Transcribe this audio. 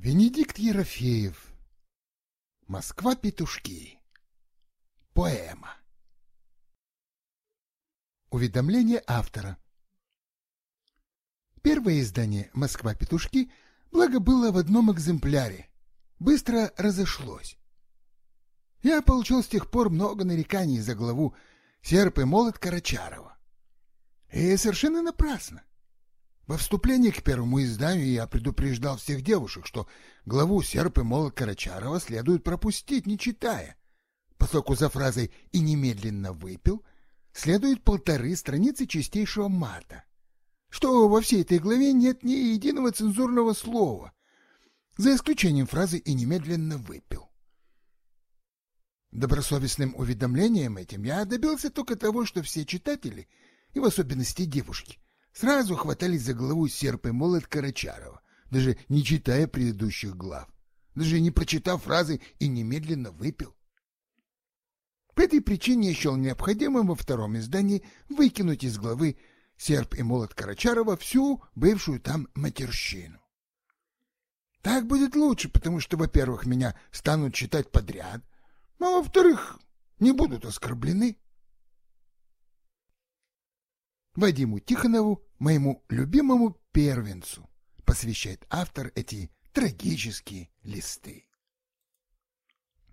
Венедикт Ерофеев. Москва-петушки. Поэма. Уведомление автора. Первое издание «Москва-петушки» благо было в одном экземпляре. Быстро разошлось. Я получил с тех пор много нареканий за главу «Серп и молот Карачарова». И совершенно напрасно. Во вступлении к первому изданию я предупреждал всех девушек, что главу «Серп и молот Карачарова» следует пропустить, не читая, поскольку за фразой «и немедленно выпил» следует полторы страницы чистейшего мата, что во всей этой главе нет ни единого цензурного слова, за исключением фразы «и немедленно выпил». Добросовестным уведомлением этим я добился только того, что все читатели, и в особенности девушки, Сразу хватались за голову серп и молот Карачарова, даже не читая предыдущих глав, даже не прочитав фразы и немедленно выпил. По этой причине я счел необходимым во втором издании выкинуть из главы «Серп и молот Карачарова» всю бывшую там матерщину. Так будет лучше, потому что, во-первых, меня станут читать подряд, а во-вторых, не будут оскорблены. Вадиму Тихонову, моему любимому первенцу, посвящает автор эти трагические листы.